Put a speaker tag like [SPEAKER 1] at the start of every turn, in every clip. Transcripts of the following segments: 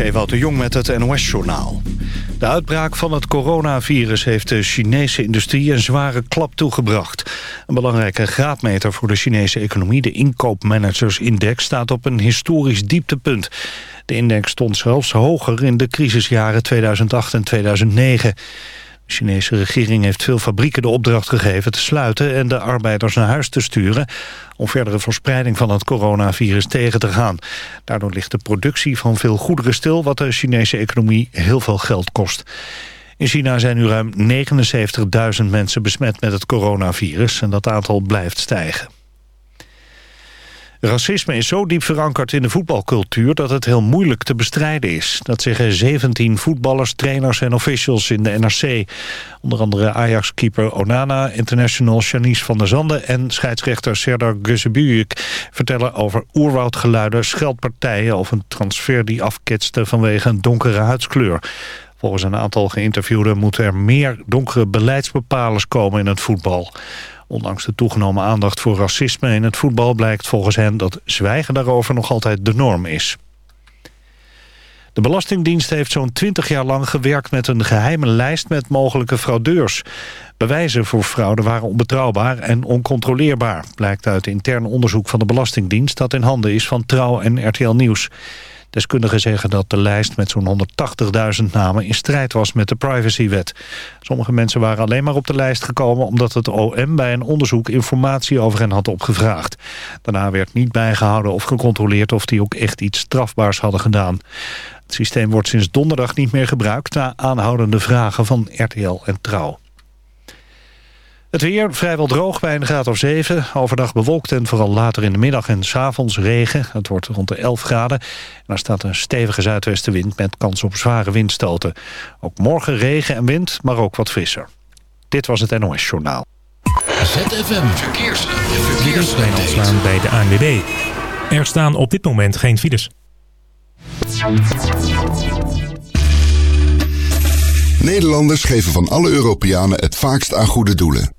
[SPEAKER 1] Ewout de Jong met het NOS-journaal. De uitbraak van het coronavirus heeft de Chinese industrie een zware klap toegebracht. Een belangrijke graadmeter voor de Chinese economie, de inkoopmanagersindex, staat op een historisch dieptepunt. De index stond zelfs hoger in de crisisjaren 2008 en 2009. De Chinese regering heeft veel fabrieken de opdracht gegeven te sluiten... en de arbeiders naar huis te sturen om verdere verspreiding van het coronavirus tegen te gaan. Daardoor ligt de productie van veel goederen stil... wat de Chinese economie heel veel geld kost. In China zijn nu ruim 79.000 mensen besmet met het coronavirus... en dat aantal blijft stijgen. Racisme is zo diep verankerd in de voetbalcultuur dat het heel moeilijk te bestrijden is. Dat zeggen 17 voetballers, trainers en officials in de NRC. Onder andere Ajax-keeper Onana, international Janice van der Zanden... en scheidsrechter Serdar Gözebujuk vertellen over oerwoudgeluiden, scheldpartijen... of een transfer die afketste vanwege een donkere huidskleur. Volgens een aantal geïnterviewden moeten er meer donkere beleidsbepalers komen in het voetbal. Ondanks de toegenomen aandacht voor racisme in het voetbal... blijkt volgens hen dat zwijgen daarover nog altijd de norm is. De Belastingdienst heeft zo'n 20 jaar lang gewerkt met een geheime lijst met mogelijke fraudeurs. Bewijzen voor fraude waren onbetrouwbaar en oncontroleerbaar... blijkt uit intern onderzoek van de Belastingdienst dat in handen is van Trouw en RTL Nieuws. Deskundigen zeggen dat de lijst met zo'n 180.000 namen in strijd was met de privacywet. Sommige mensen waren alleen maar op de lijst gekomen omdat het OM bij een onderzoek informatie over hen had opgevraagd. Daarna werd niet bijgehouden of gecontroleerd of die ook echt iets strafbaars hadden gedaan. Het systeem wordt sinds donderdag niet meer gebruikt na aanhoudende vragen van RTL en Trouw. Het weer vrijwel droog bij een graad of 7. Overdag bewolkt en vooral later in de middag en s avonds regen. Het wordt rond de 11 graden. En er staat een stevige zuidwestenwind met kans op zware windstoten. Ook morgen regen en wind, maar ook wat frisser. Dit was het NOS Journaal.
[SPEAKER 2] ZFM Verkeers.
[SPEAKER 3] Dit is Wijnand bij de ANWB. Er staan op dit moment geen files.
[SPEAKER 4] Nederlanders geven van alle Europeanen het vaakst aan goede doelen.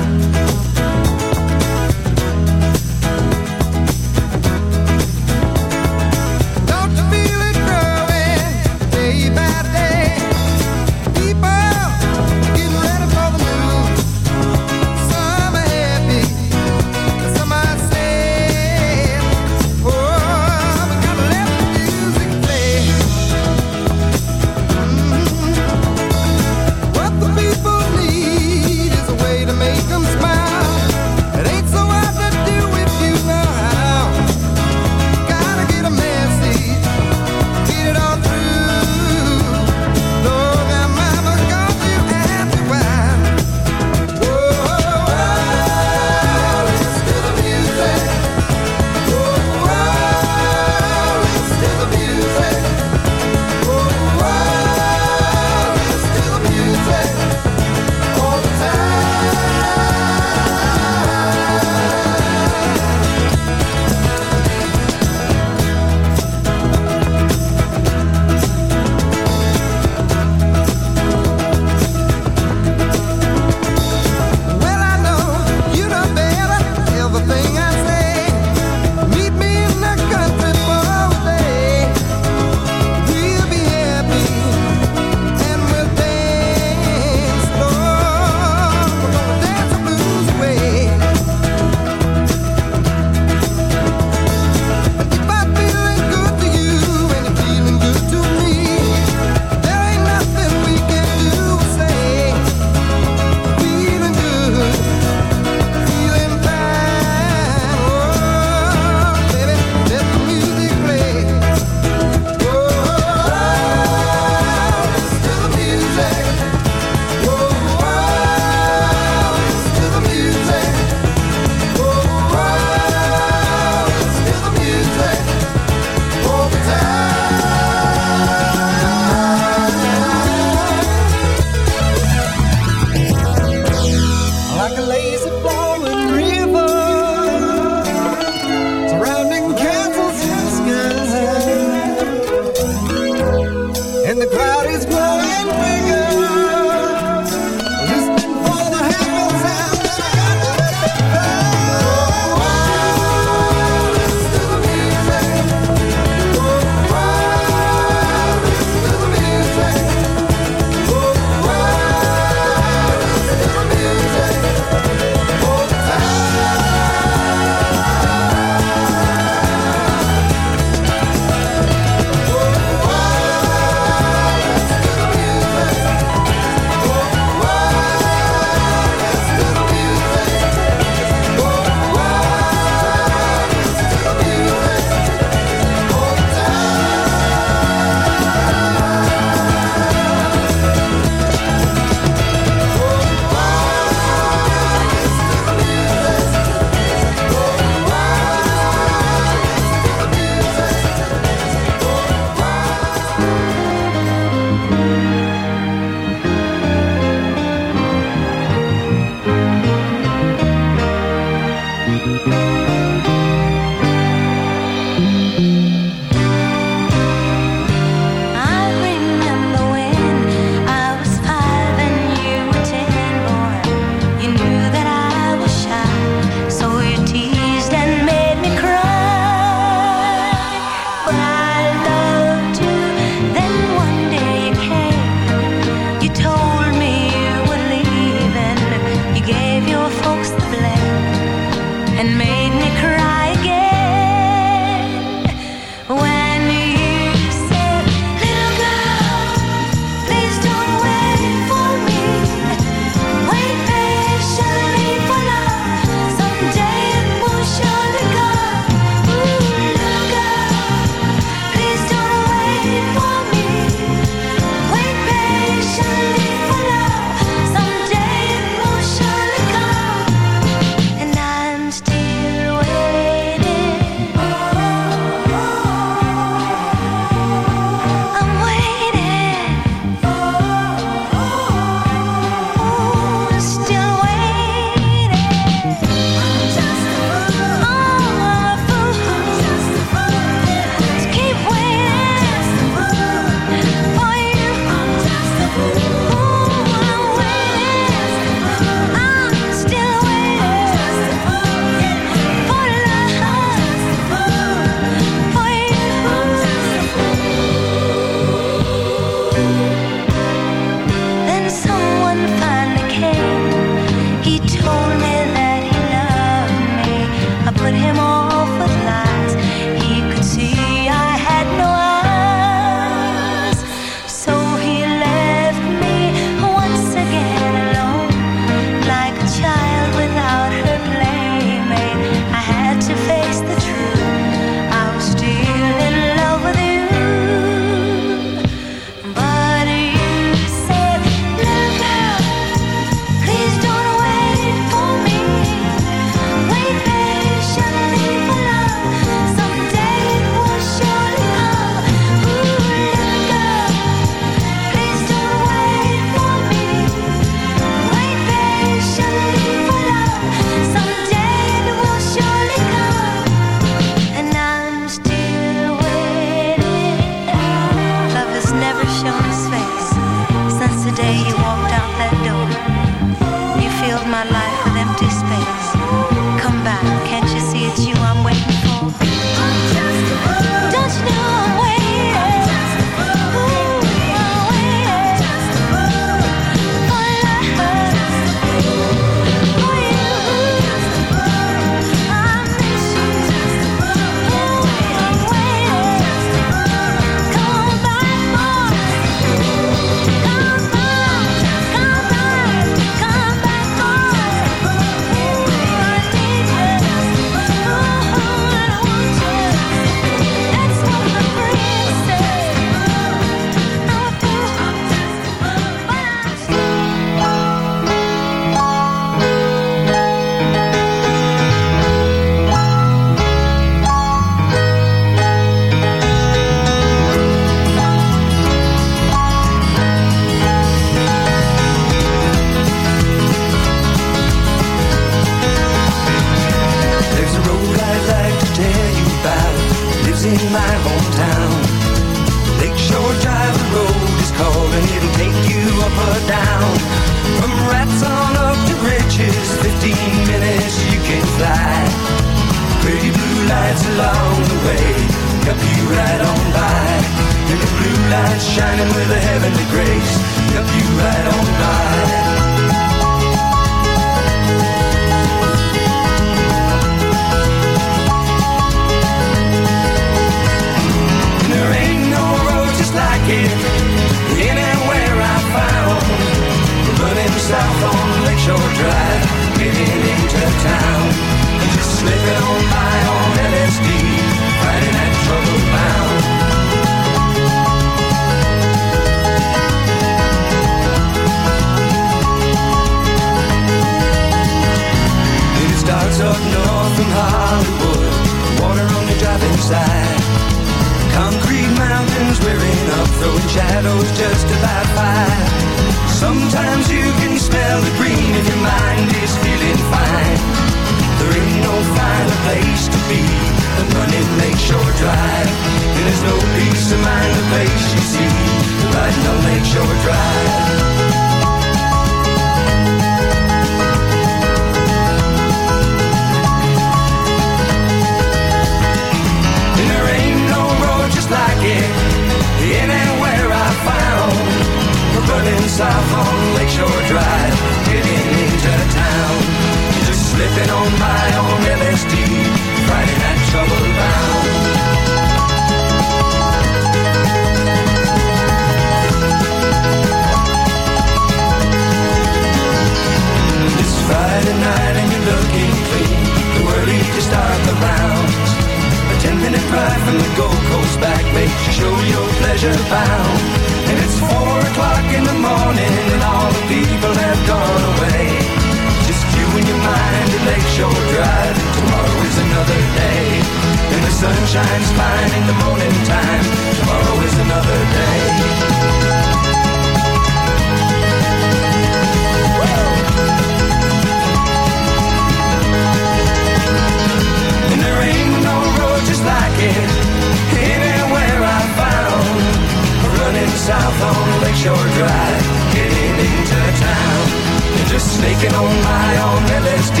[SPEAKER 5] on by on LSD,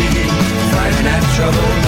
[SPEAKER 5] fighting that trouble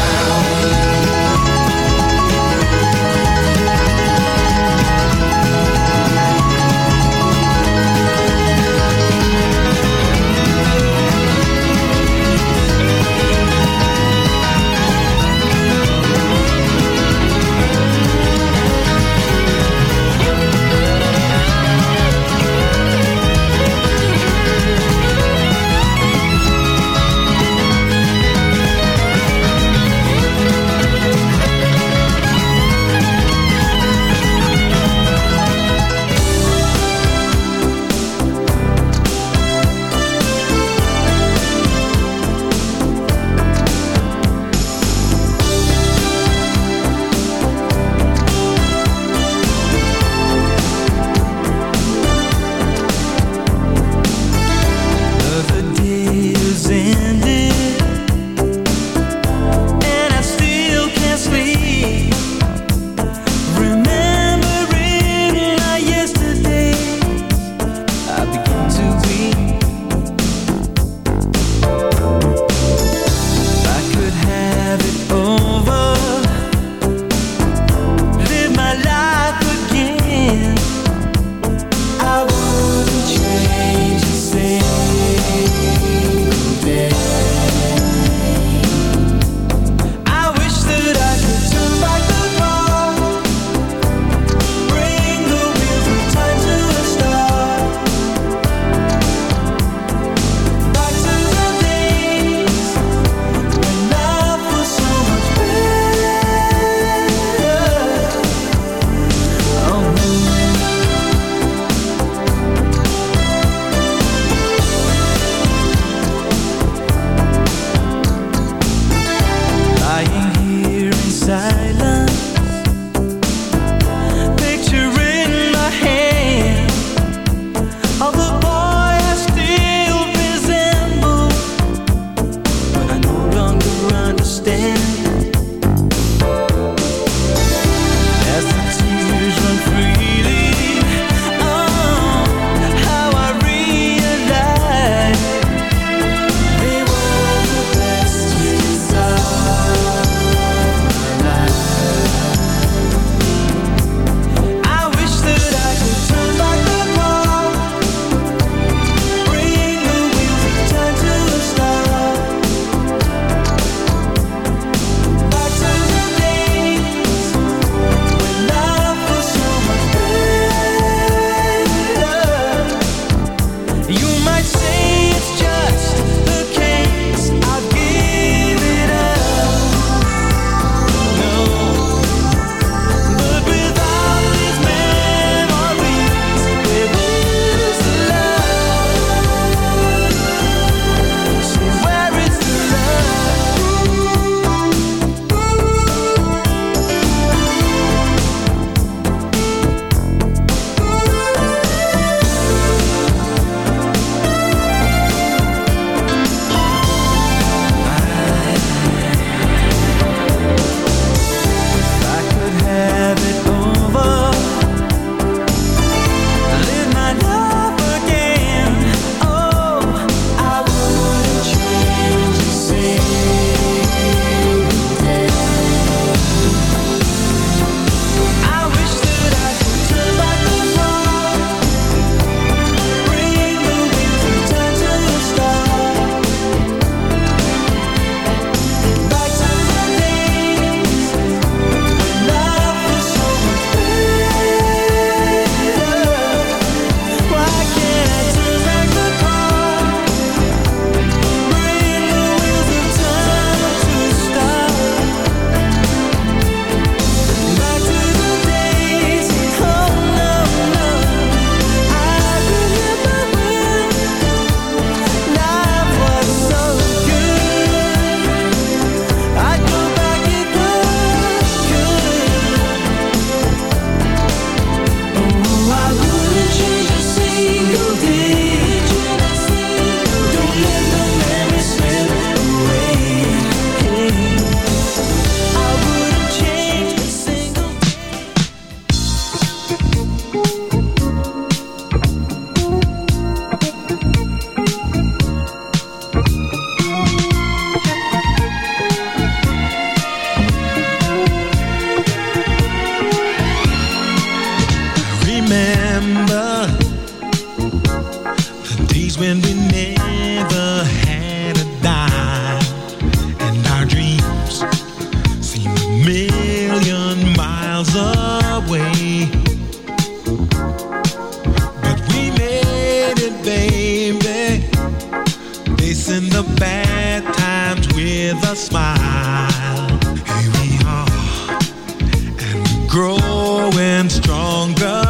[SPEAKER 6] growing stronger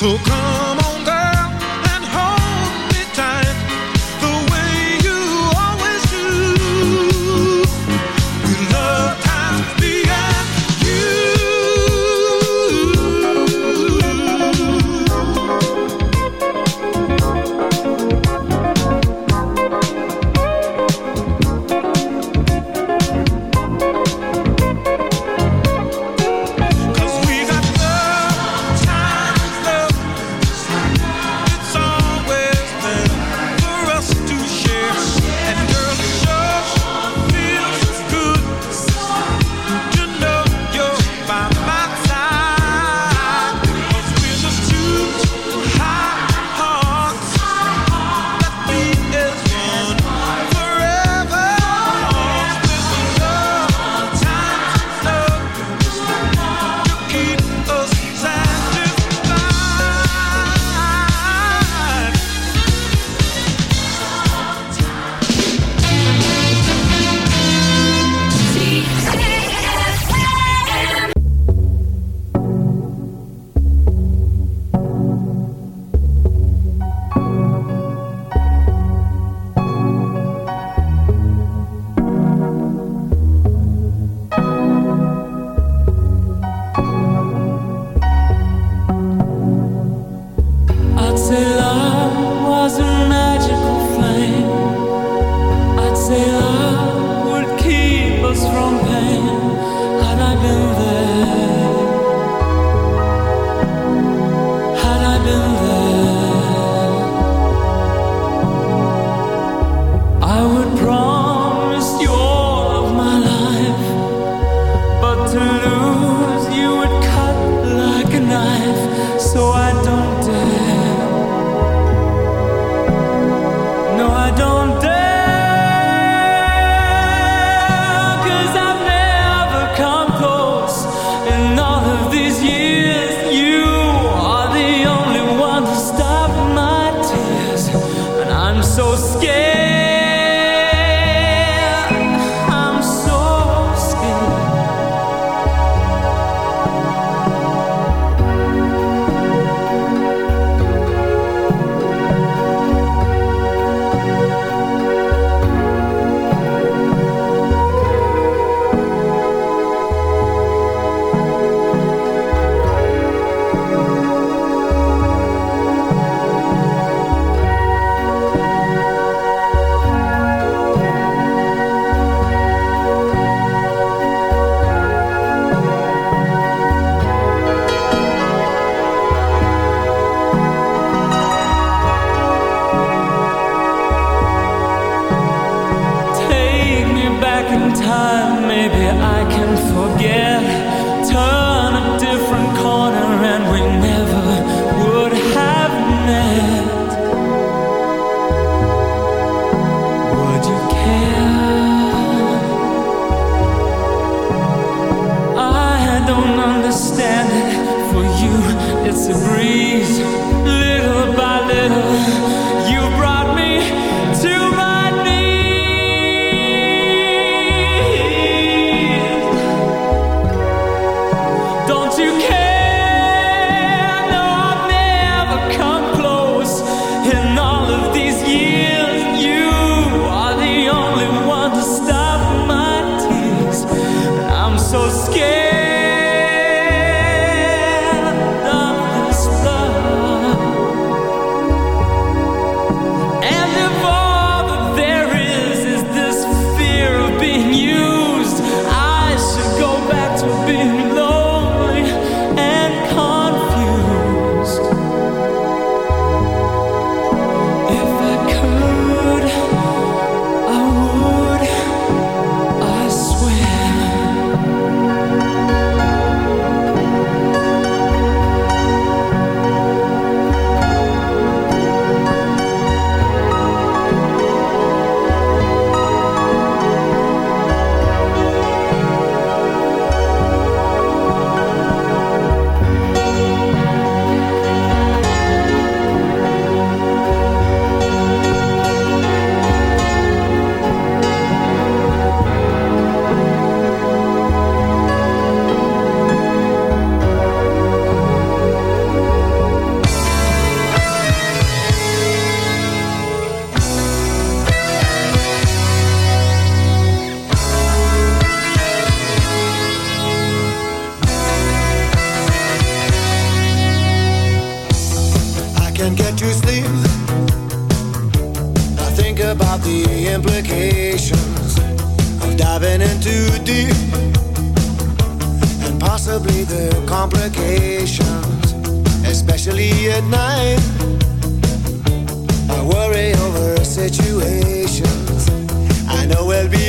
[SPEAKER 6] So come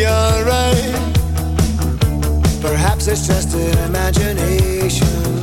[SPEAKER 7] alright. Perhaps it's just an imagination.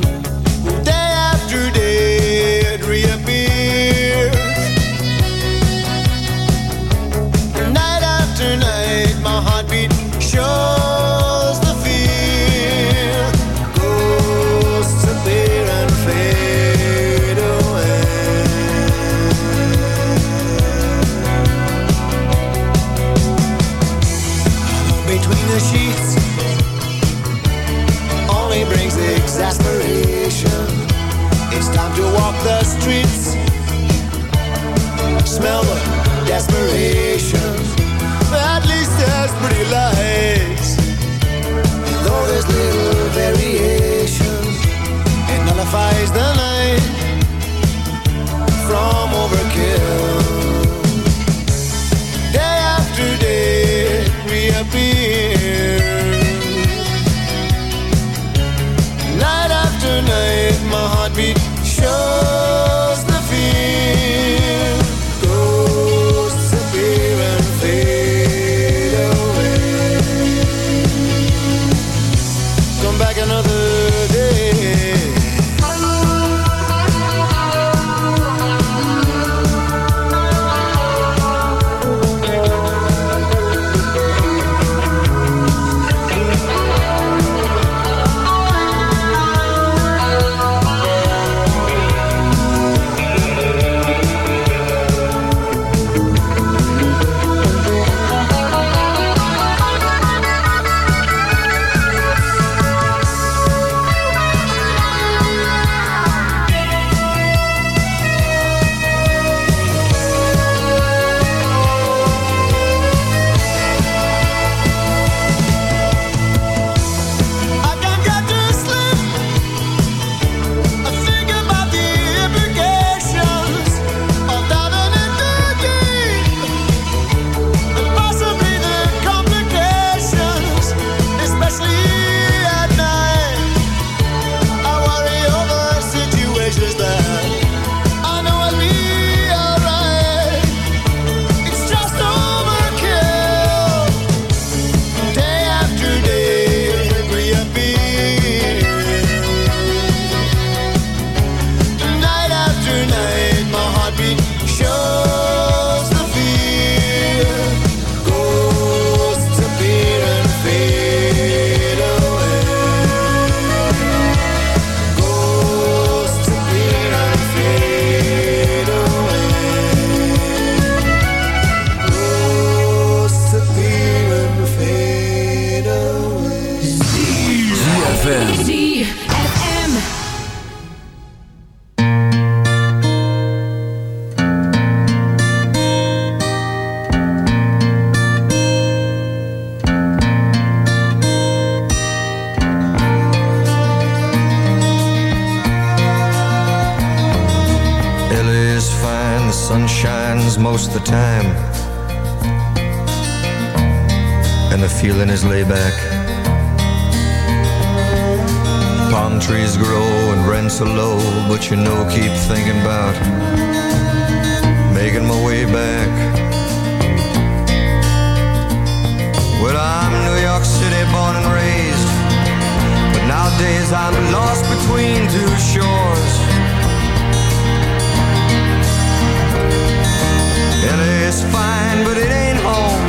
[SPEAKER 5] Well, I'm New York City born and raised, but nowadays I'm lost between two shores. LA's fine, but it ain't home.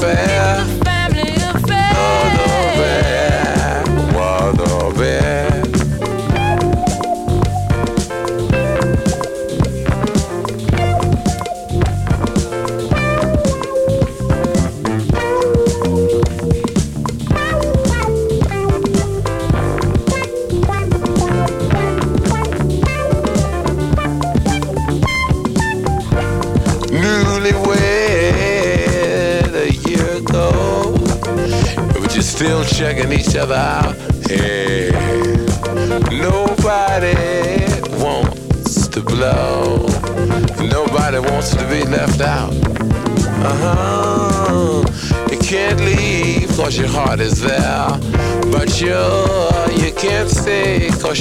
[SPEAKER 8] Family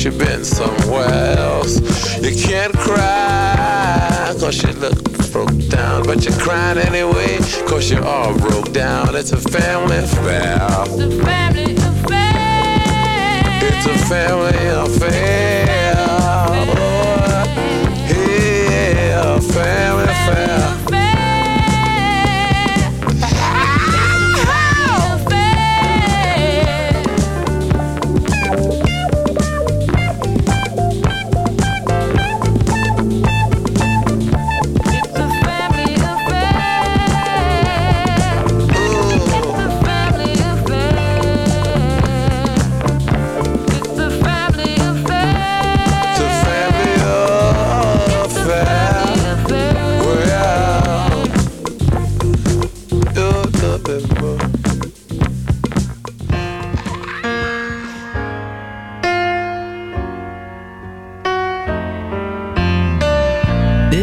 [SPEAKER 9] you've been somewhere else. You can't cry cause you look broke down. But you're crying anyway, cause you're all broke down. It's a family affair.
[SPEAKER 8] The family affair.
[SPEAKER 9] It's a family affair.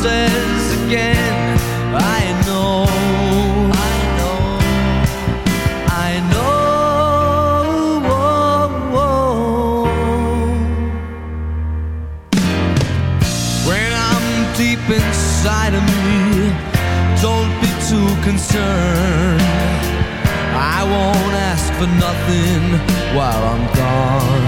[SPEAKER 10] promises again. I know, I know, I know. When I'm deep inside of me, don't be too concerned. I won't ask for nothing while I'm gone.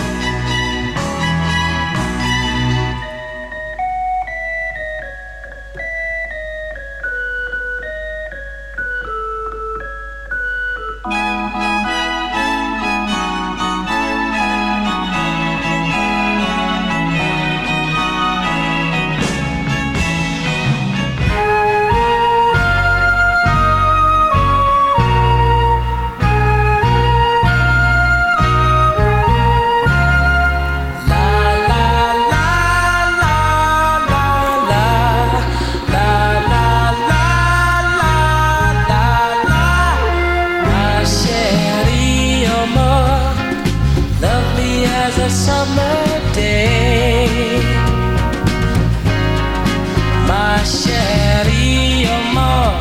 [SPEAKER 11] As a summer day. My chérie, oh more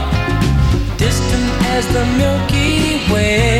[SPEAKER 11] distant as the Milky Way.